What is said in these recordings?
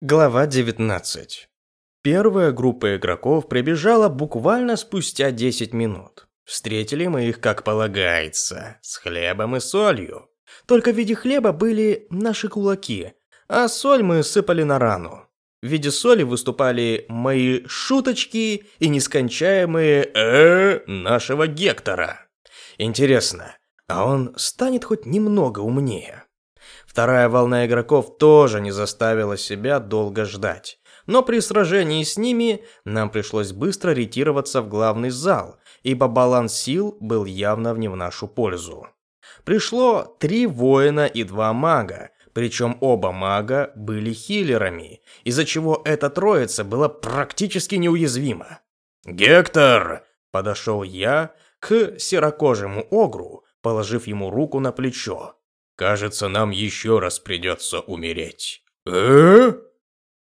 Глава 19. Первая группа игроков прибежала буквально спустя 10 минут. Встретили мы их, как полагается, с хлебом и солью. Только в виде хлеба были наши кулаки, а соль мы сыпали на рану. В виде соли выступали мои шуточки и нескончаемые э нашего Гектора. Интересно, а он станет хоть немного умнее? Вторая волна игроков тоже не заставила себя долго ждать. Но при сражении с ними нам пришлось быстро ретироваться в главный зал, ибо баланс сил был явно не в нашу пользу. Пришло три воина и два мага, причем оба мага были хиллерами, из-за чего эта троица была практически неуязвима. «Гектор!» – подошел я к серокожему огру, положив ему руку на плечо. Кажется, нам еще раз придется умереть. Э?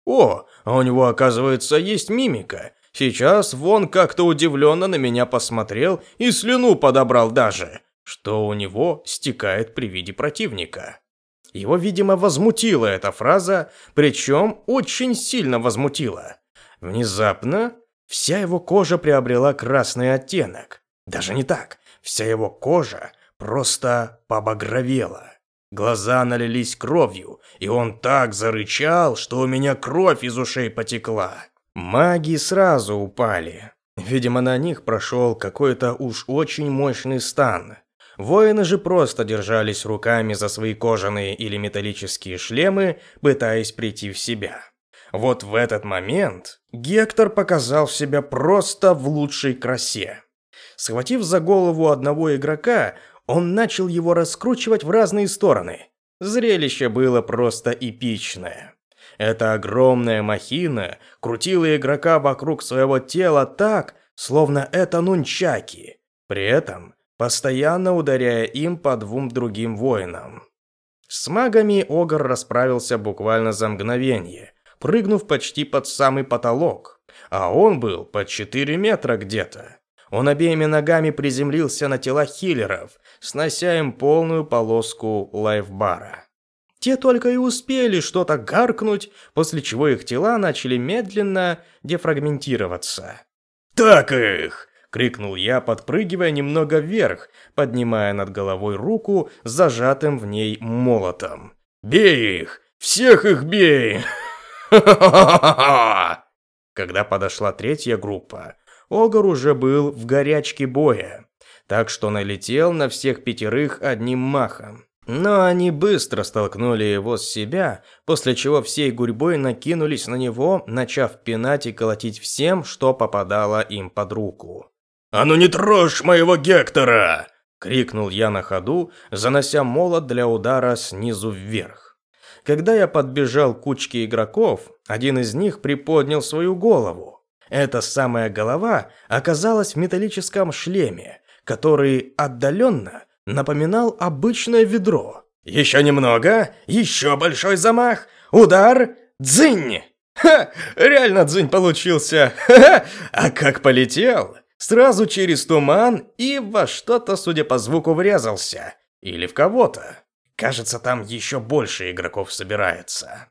О, а у него, оказывается, есть мимика. Сейчас вон как-то удивленно на меня посмотрел и слюну подобрал даже, что у него стекает при виде противника. Его, видимо, возмутила эта фраза, причем очень сильно возмутила. Внезапно вся его кожа приобрела красный оттенок. Даже не так, вся его кожа просто побагровела. Глаза налились кровью, и он так зарычал, что у меня кровь из ушей потекла. Маги сразу упали. Видимо, на них прошел какой-то уж очень мощный стан. Воины же просто держались руками за свои кожаные или металлические шлемы, пытаясь прийти в себя. Вот в этот момент Гектор показал себя просто в лучшей красе. Схватив за голову одного игрока, он начал его раскручивать в разные стороны. Зрелище было просто эпичное. Эта огромная махина крутила игрока вокруг своего тела так, словно это нунчаки, при этом постоянно ударяя им по двум другим воинам. С магами Огр расправился буквально за мгновение, прыгнув почти под самый потолок, а он был под 4 метра где-то. Он обеими ногами приземлился на тела хиллеров, снося им полную полоску лайфбара. Те только и успели что-то гаркнуть, после чего их тела начали медленно дефрагментироваться. «Так их!» — крикнул я, подпрыгивая немного вверх, поднимая над головой руку с зажатым в ней молотом. «Бей их! Всех их бей!» Когда подошла третья группа, Огар уже был в горячке боя так что налетел на всех пятерых одним махом. Но они быстро столкнули его с себя, после чего всей гурьбой накинулись на него, начав пинать и колотить всем, что попадало им под руку. «А ну не трожь моего Гектора!» – крикнул я на ходу, занося молот для удара снизу вверх. Когда я подбежал к кучке игроков, один из них приподнял свою голову. Эта самая голова оказалась в металлическом шлеме, который отдаленно напоминал обычное ведро. «Еще немного, еще большой замах, удар, дзынь!» Ха, реально дзынь получился. Ха-ха, а как полетел? Сразу через туман и во что-то, судя по звуку, врезался. Или в кого-то. Кажется, там еще больше игроков собирается.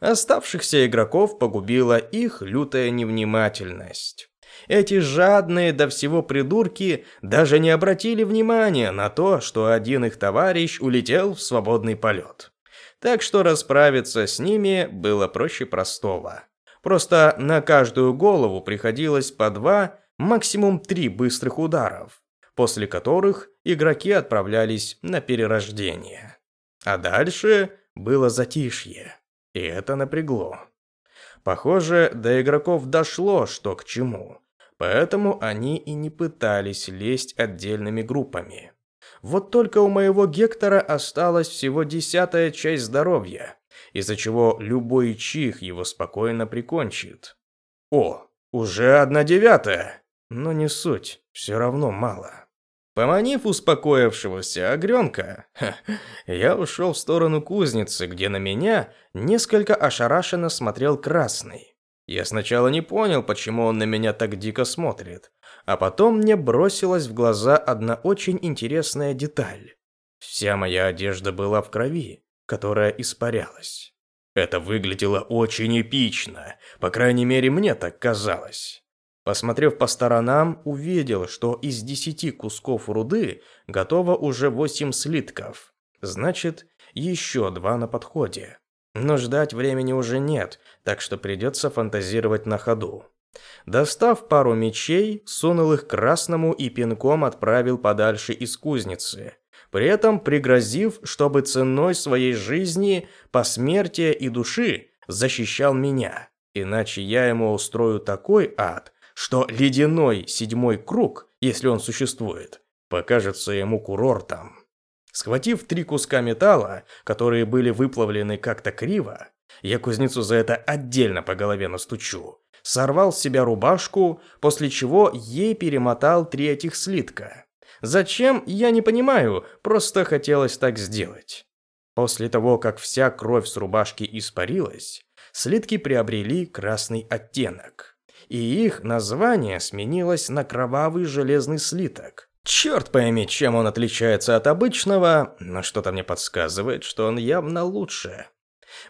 Оставшихся игроков погубила их лютая невнимательность. Эти жадные до всего придурки даже не обратили внимания на то, что один их товарищ улетел в свободный полет. Так что расправиться с ними было проще простого. Просто на каждую голову приходилось по два, максимум три быстрых ударов, после которых игроки отправлялись на перерождение. А дальше было затишье, и это напрягло. Похоже, до игроков дошло, что к чему. Поэтому они и не пытались лезть отдельными группами. Вот только у моего Гектора осталась всего десятая часть здоровья, из-за чего любой чих его спокойно прикончит. О, уже одна девятая! Но не суть, все равно мало. Поманив успокоившегося огренка, я ушел в сторону кузницы, где на меня несколько ошарашенно смотрел красный. Я сначала не понял, почему он на меня так дико смотрит, а потом мне бросилась в глаза одна очень интересная деталь. Вся моя одежда была в крови, которая испарялась. Это выглядело очень эпично, по крайней мере мне так казалось. Посмотрев по сторонам, увидел, что из десяти кусков руды готово уже восемь слитков. Значит, еще два на подходе. Но ждать времени уже нет, так что придется фантазировать на ходу. Достав пару мечей, сунул их красному и пинком отправил подальше из кузницы. При этом пригрозив, чтобы ценой своей жизни, посмертия и души защищал меня. Иначе я ему устрою такой ад, что ледяной седьмой круг, если он существует, покажется ему курортом. Схватив три куска металла, которые были выплавлены как-то криво, я кузнецу за это отдельно по голове настучу, сорвал с себя рубашку, после чего ей перемотал три этих слитка. Зачем, я не понимаю, просто хотелось так сделать. После того, как вся кровь с рубашки испарилась, слитки приобрели красный оттенок. И их название сменилось на кровавый железный слиток. Черт пойми, чем он отличается от обычного, но что-то мне подсказывает, что он явно лучше.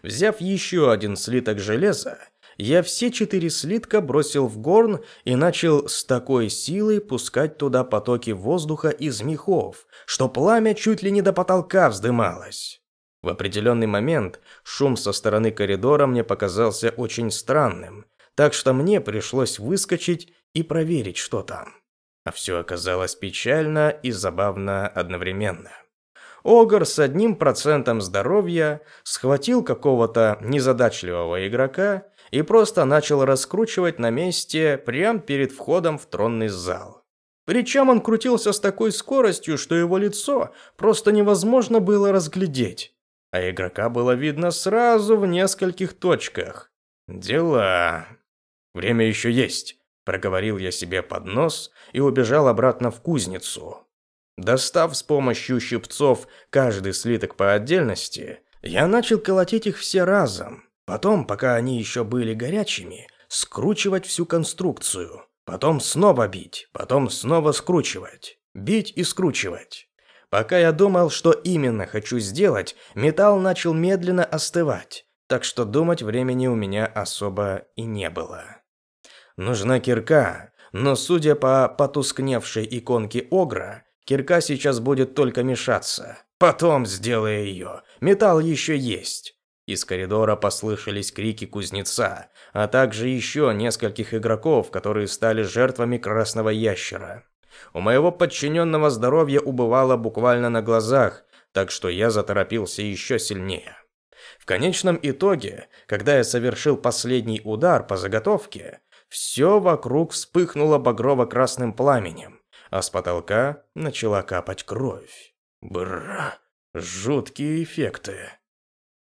Взяв еще один слиток железа, я все четыре слитка бросил в горн и начал с такой силой пускать туда потоки воздуха из мехов, что пламя чуть ли не до потолка вздымалось. В определенный момент шум со стороны коридора мне показался очень странным, так что мне пришлось выскочить и проверить, что там. А все оказалось печально и забавно одновременно. Огр с одним процентом здоровья схватил какого-то незадачливого игрока и просто начал раскручивать на месте прямо перед входом в тронный зал. Причем он крутился с такой скоростью, что его лицо просто невозможно было разглядеть, а игрока было видно сразу в нескольких точках. Дела. Время еще есть. Проговорил я себе под нос и убежал обратно в кузницу. Достав с помощью щипцов каждый слиток по отдельности, я начал колотить их все разом. Потом, пока они еще были горячими, скручивать всю конструкцию. Потом снова бить, потом снова скручивать. Бить и скручивать. Пока я думал, что именно хочу сделать, металл начал медленно остывать, так что думать времени у меня особо и не было. Нужна кирка, но судя по потускневшей иконке Огра, кирка сейчас будет только мешаться. Потом сделаю ее. Металл еще есть. Из коридора послышались крики кузнеца, а также еще нескольких игроков, которые стали жертвами красного ящера. У моего подчиненного здоровье убывало буквально на глазах, так что я заторопился еще сильнее. В конечном итоге, когда я совершил последний удар по заготовке, все вокруг вспыхнуло багрово-красным пламенем, а с потолка начала капать кровь. Бра, жуткие эффекты.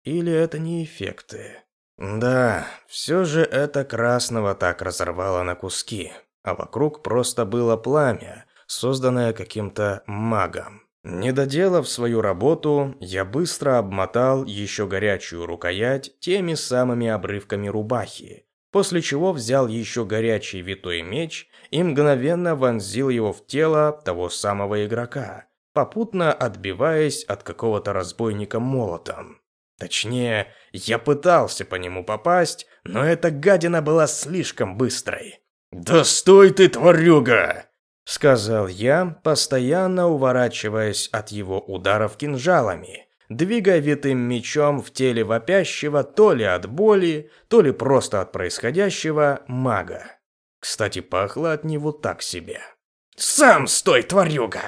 Или это не эффекты? Да, все же это красного так разорвало на куски, а вокруг просто было пламя, созданное каким-то магом. Не доделав свою работу, я быстро обмотал еще горячую рукоять теми самыми обрывками рубахи, после чего взял еще горячий витой меч и мгновенно вонзил его в тело того самого игрока, попутно отбиваясь от какого-то разбойника молотом. Точнее, я пытался по нему попасть, но эта гадина была слишком быстрой. «Да стой ты, тварюга!» — сказал я, постоянно уворачиваясь от его ударов кинжалами, двигая витым мечом в теле вопящего то ли от боли, то ли просто от происходящего мага. Кстати, пахло от него так себе. «Сам стой, тварюга!»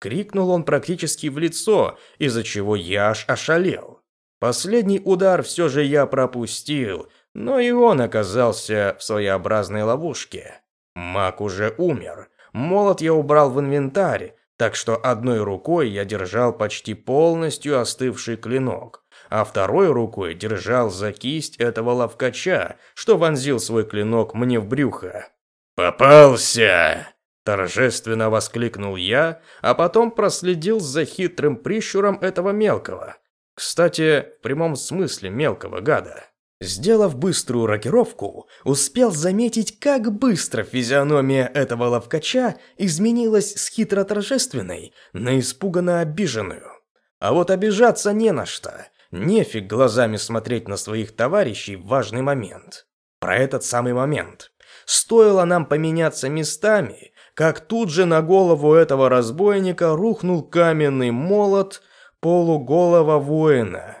Крикнул он практически в лицо, из-за чего я аж ошалел. Последний удар все же я пропустил, но и он оказался в своеобразной ловушке. Маг уже умер. Молот я убрал в инвентарь, так что одной рукой я держал почти полностью остывший клинок, а второй рукой держал за кисть этого ловкача, что вонзил свой клинок мне в брюхо. «Попался!» – торжественно воскликнул я, а потом проследил за хитрым прищуром этого мелкого. Кстати, в прямом смысле мелкого гада. Сделав быструю рокировку, успел заметить, как быстро физиономия этого ловкача изменилась с хитро-торжественной на испуганно обиженную. А вот обижаться не на что. нефиг глазами смотреть на своих товарищей в важный момент. Про этот самый момент. Стоило нам поменяться местами, как тут же на голову этого разбойника рухнул каменный молот полуголого воина.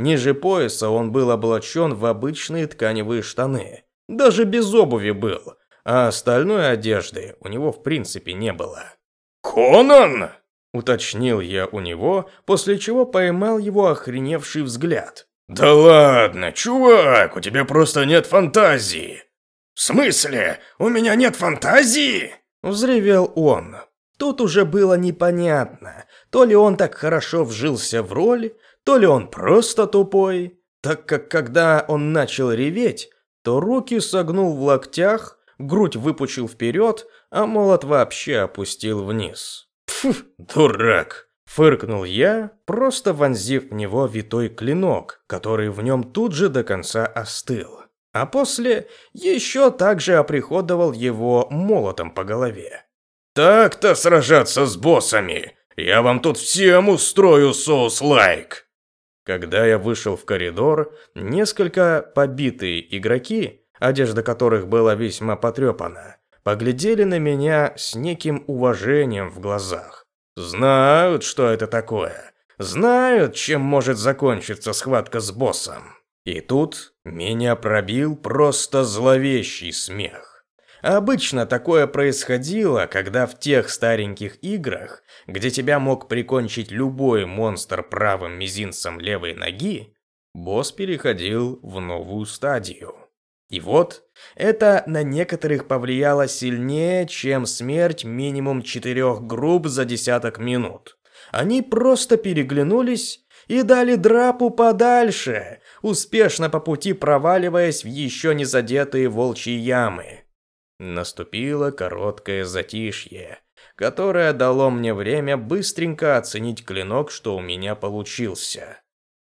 Ниже пояса он был облачен в обычные тканевые штаны. Даже без обуви был, а остальной одежды у него в принципе не было. «Конан!» – уточнил я у него, после чего поймал его охреневший взгляд. «Да ладно, чувак, у тебя просто нет фантазии!» «В смысле? У меня нет фантазии?» Взревел он. Тут уже было непонятно, то ли он так хорошо вжился в роль, то ли он просто тупой, так как когда он начал реветь, то руки согнул в локтях, грудь выпучил вперед, а молот вообще опустил вниз. «Пф, дурак!» – фыркнул я, просто вонзив в него витой клинок, который в нем тут же до конца остыл. А после еще также оприходовал его молотом по голове. «Так-то сражаться с боссами! Я вам тут всем устрою соус-лайк!» Когда я вышел в коридор, несколько побитые игроки, одежда которых была весьма потрепана, поглядели на меня с неким уважением в глазах. Знают, что это такое. Знают, чем может закончиться схватка с боссом. И тут меня пробил просто зловещий смех. Обычно такое происходило, когда в тех стареньких играх, где тебя мог прикончить любой монстр правым мизинцем левой ноги, босс переходил в новую стадию. И вот, это на некоторых повлияло сильнее, чем смерть минимум четырех групп за десяток минут. Они просто переглянулись и дали драпу подальше, успешно по пути проваливаясь в еще не задетые волчьи ямы. Наступило короткое затишье, которое дало мне время быстренько оценить клинок, что у меня получился.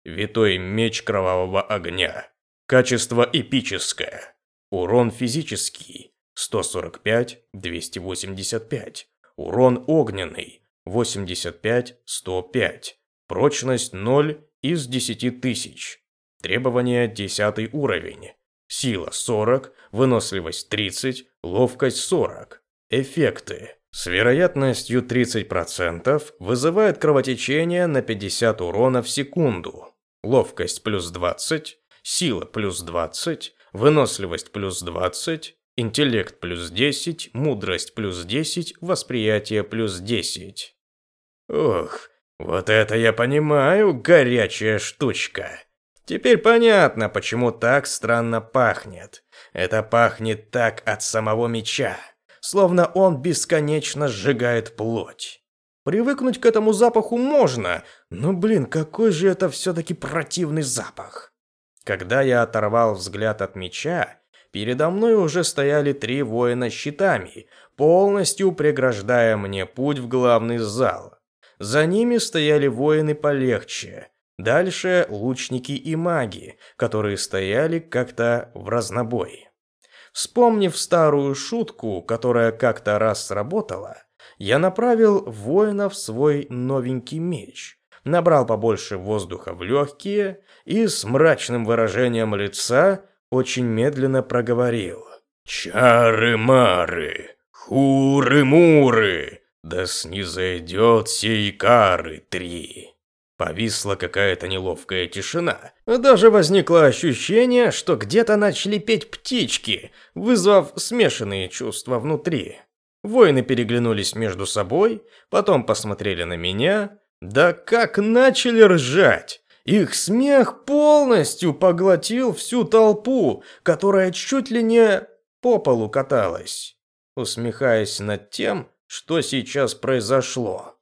Витой меч кровавого огня. Качество эпическое. Урон физический 145-285. Урон огненный 85-105. Прочность 0 из 10 тысяч. Требования 10 уровень. Сила 40, выносливость 30, ловкость 40. Эффекты. С вероятностью 30% вызывает кровотечение на 50 урона в секунду. Ловкость плюс 20, сила плюс 20, выносливость плюс 20, интеллект плюс 10, мудрость плюс 10, восприятие плюс 10. Ох, вот это я понимаю, горячая штучка. Теперь понятно, почему так странно пахнет. Это пахнет так от самого меча, словно он бесконечно сжигает плоть. Привыкнуть к этому запаху можно, но, блин, какой же это все-таки противный запах. Когда я оторвал взгляд от меча, передо мной уже стояли три воина щитами, полностью преграждая мне путь в главный зал. За ними стояли воины полегче, Дальше лучники и маги, которые стояли как-то в разнобой. Вспомнив старую шутку, которая как-то раз сработала, я направил воинов свой новенький меч, набрал побольше воздуха в легкие и с мрачным выражением лица очень медленно проговорил. «Чары-мары, хуры-муры, да снизойдет сей кары три». Повисла какая-то неловкая тишина. Даже возникло ощущение, что где-то начали петь птички, вызвав смешанные чувства внутри. Воины переглянулись между собой, потом посмотрели на меня. Да как начали ржать! Их смех полностью поглотил всю толпу, которая чуть ли не по полу каталась, усмехаясь над тем, что сейчас произошло.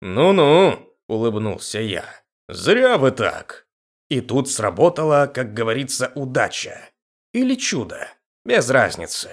«Ну-ну», улыбнулся я. Зря вы так. И тут сработала, как говорится, удача. Или чудо. Без разницы.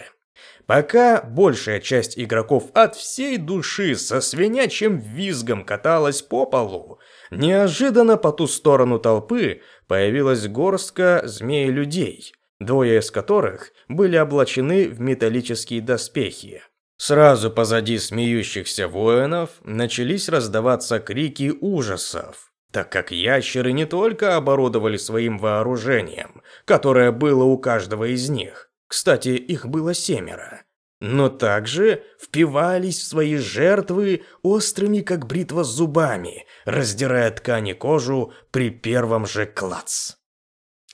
Пока большая часть игроков от всей души со свинячьим визгом каталась по полу, неожиданно по ту сторону толпы появилась горстка змей-людей, двое из которых были облачены в металлические доспехи. Сразу позади смеющихся воинов начались раздаваться крики ужасов. так как ящеры не только оборудовали своим вооружением, которое было у каждого из них, кстати, их было семеро, но также впивались в свои жертвы острыми, как бритва, зубами, раздирая ткани кожу при первом же клац.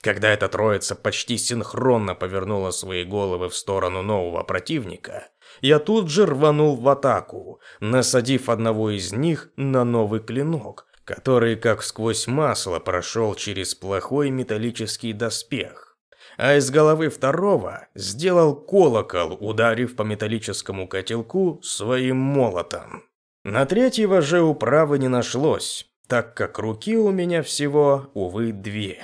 Когда эта троица почти синхронно повернула свои головы в сторону нового противника, я тут же рванул в атаку, насадив одного из них на новый клинок, который как сквозь масло прошел через плохой металлический доспех. А из головы второго сделал колокол, ударив по металлическому котелку своим молотом. На третьего же управы не нашлось, так как руки у меня всего, увы, две.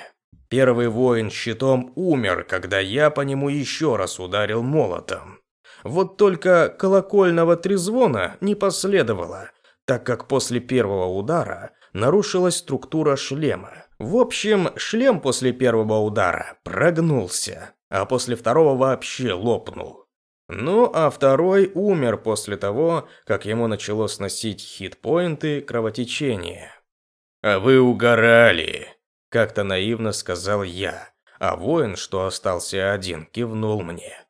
Первый воин щитом умер, когда я по нему еще раз ударил молотом. Вот только колокольного трезвона не последовало, так как после первого удара нарушилась структура шлема. В общем, шлем после первого удара прогнулся, а после второго вообще лопнул. Ну, а второй умер после того, как ему начало сносить хитпоинты кровотечения. «А вы угорали!» – как-то наивно сказал я, а воин, что остался один, кивнул мне.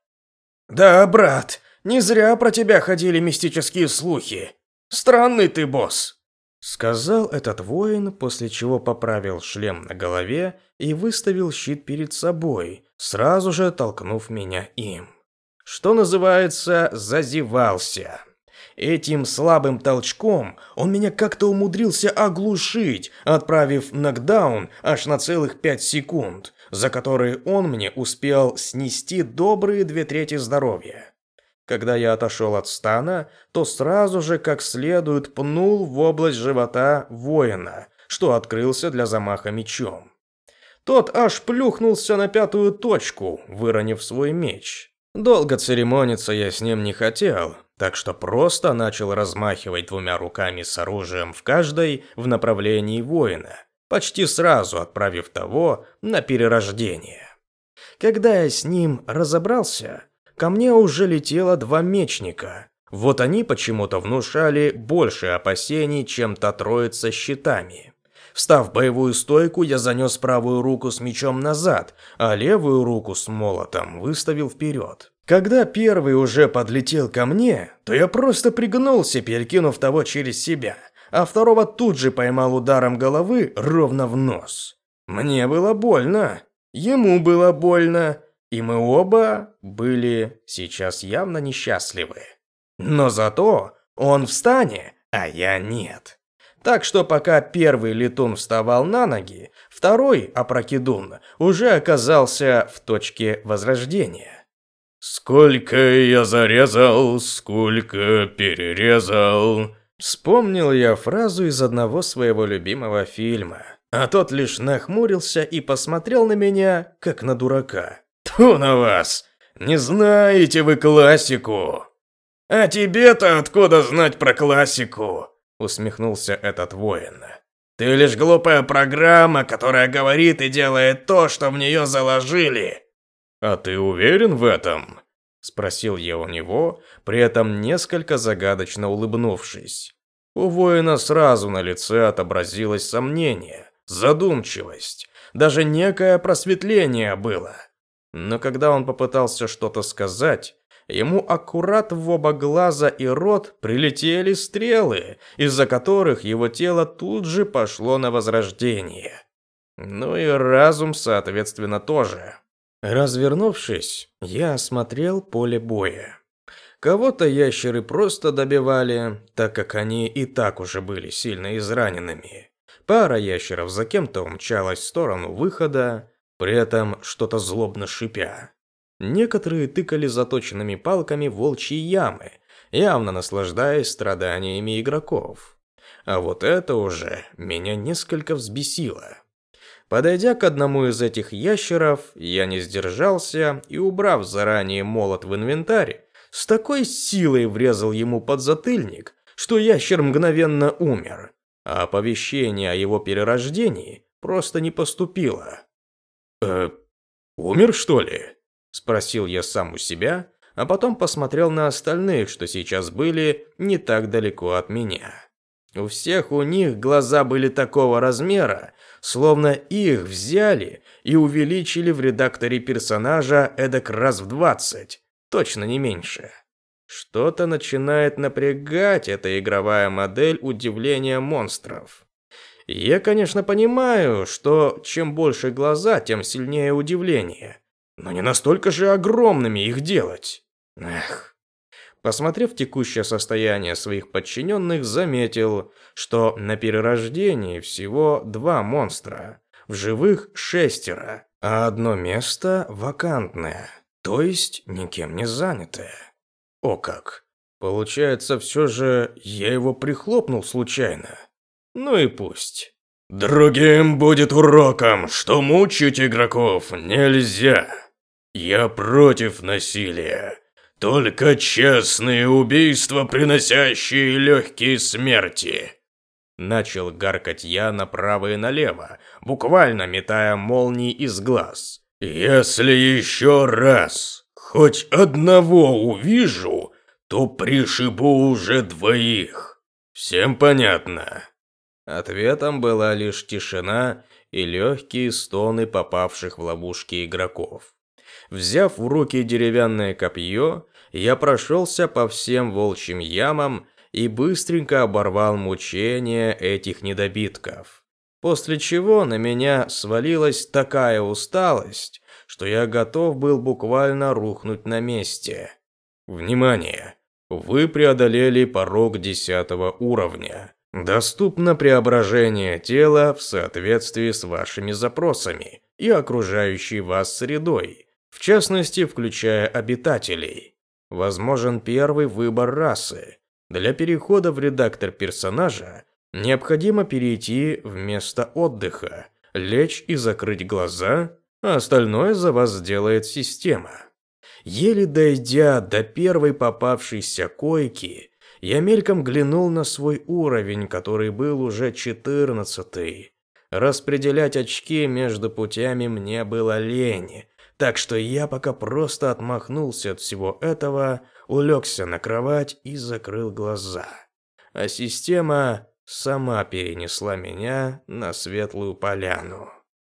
«Да, брат, не зря про тебя ходили мистические слухи. Странный ты босс!» Сказал этот воин, после чего поправил шлем на голове и выставил щит перед собой, сразу же толкнув меня им. Что называется, зазевался. Этим слабым толчком он меня как-то умудрился оглушить, отправив нокдаун аж на целых пять секунд, за которые он мне успел снести добрые две трети здоровья. Когда я отошел от стана, то сразу же как следует пнул в область живота воина, что открылся для замаха мечом. Тот аж плюхнулся на пятую точку, выронив свой меч. Долго церемониться я с ним не хотел, так что просто начал размахивать двумя руками с оружием в каждой в направлении воина, почти сразу отправив того на перерождение. Когда я с ним разобрался, ко мне уже летело два мечника. Вот они почему-то внушали больше опасений, чем та троица с щитами. Встав в боевую стойку, я занес правую руку с мечом назад, а левую руку с молотом выставил вперед. Когда первый уже подлетел ко мне, то я просто пригнулся, перекинув того через себя, а второго тут же поймал ударом головы ровно в нос. Мне было больно, ему было больно, и мы оба были сейчас явно несчастливы. Но зато он в а я нет. Так что пока первый летун вставал на ноги, второй, опрокидун, уже оказался в точке возрождения. «Сколько я зарезал, сколько перерезал...» Вспомнил я фразу из одного своего любимого фильма, а тот лишь нахмурился и посмотрел на меня, как на дурака. Тьфу на вас! Не знаете вы классику! А тебе-то откуда знать про классику? Усмехнулся этот воин. Ты лишь глупая программа, которая говорит и делает то, что в нее заложили. А ты уверен в этом? Спросил я у него, при этом несколько загадочно улыбнувшись. У воина сразу на лице отобразилось сомнение, задумчивость, даже некое просветление было. Но когда он попытался что-то сказать, ему аккурат в оба глаза и рот прилетели стрелы, из-за которых его тело тут же пошло на возрождение. Ну и разум, соответственно, тоже. Развернувшись, я осмотрел поле боя. Кого-то ящеры просто добивали, так как они и так уже были сильно израненными. Пара ящеров за кем-то умчалась в сторону выхода, при этом что-то злобно шипя. Некоторые тыкали заточенными палками волчьи ямы, явно наслаждаясь страданиями игроков. А вот это уже меня несколько взбесило. Подойдя к одному из этих ящеров, я не сдержался и, убрав заранее молот в инвентарь, с такой силой врезал ему под затыльник, что ящер мгновенно умер, а оповещение о его перерождении просто не поступило. «Э, умер, что ли?» – спросил я сам у себя, а потом посмотрел на остальных, что сейчас были не так далеко от меня. У всех у них глаза были такого размера, словно их взяли и увеличили в редакторе персонажа эдак раз в двадцать, точно не меньше. Что-то начинает напрягать эта игровая модель удивления монстров. Я, конечно, понимаю, что чем больше глаза, тем сильнее удивление. Но не настолько же огромными их делать. Эх. Посмотрев текущее состояние своих подчиненных, заметил, что на перерождении всего два монстра, в живых шестеро, а одно место вакантное, то есть никем не занятое. О как! Получается, все же я его прихлопнул случайно. Ну и пусть. Другим будет уроком, что мучить игроков нельзя. Я против насилия. Только честные убийства, приносящие легкие смерти. Начал гаркать я направо и налево, буквально метая молнии из глаз. Если еще раз хоть одного увижу, то пришибу уже двоих. Всем понятно? Ответом была лишь тишина и легкие стоны попавших в ловушки игроков. Взяв в руки деревянное копье, я прошелся по всем волчьим ямам и быстренько оборвал мучения этих недобитков. После чего на меня свалилась такая усталость, что я готов был буквально рухнуть на месте. Внимание! Вы преодолели порог десятого уровня. Доступно преображение тела в соответствии с вашими запросами и окружающей вас средой, в частности, включая обитателей. Возможен первый выбор расы. Для перехода в редактор персонажа необходимо перейти в место отдыха, лечь и закрыть глаза, а остальное за вас сделает система. Еле дойдя до первой попавшейся койки, я мельком глянул на свой уровень, который был уже четырнадцатый. Распределять очки между путями мне было лень, так что я пока просто отмахнулся от всего этого, улегся на кровать и закрыл глаза. А система сама перенесла меня на светлую поляну.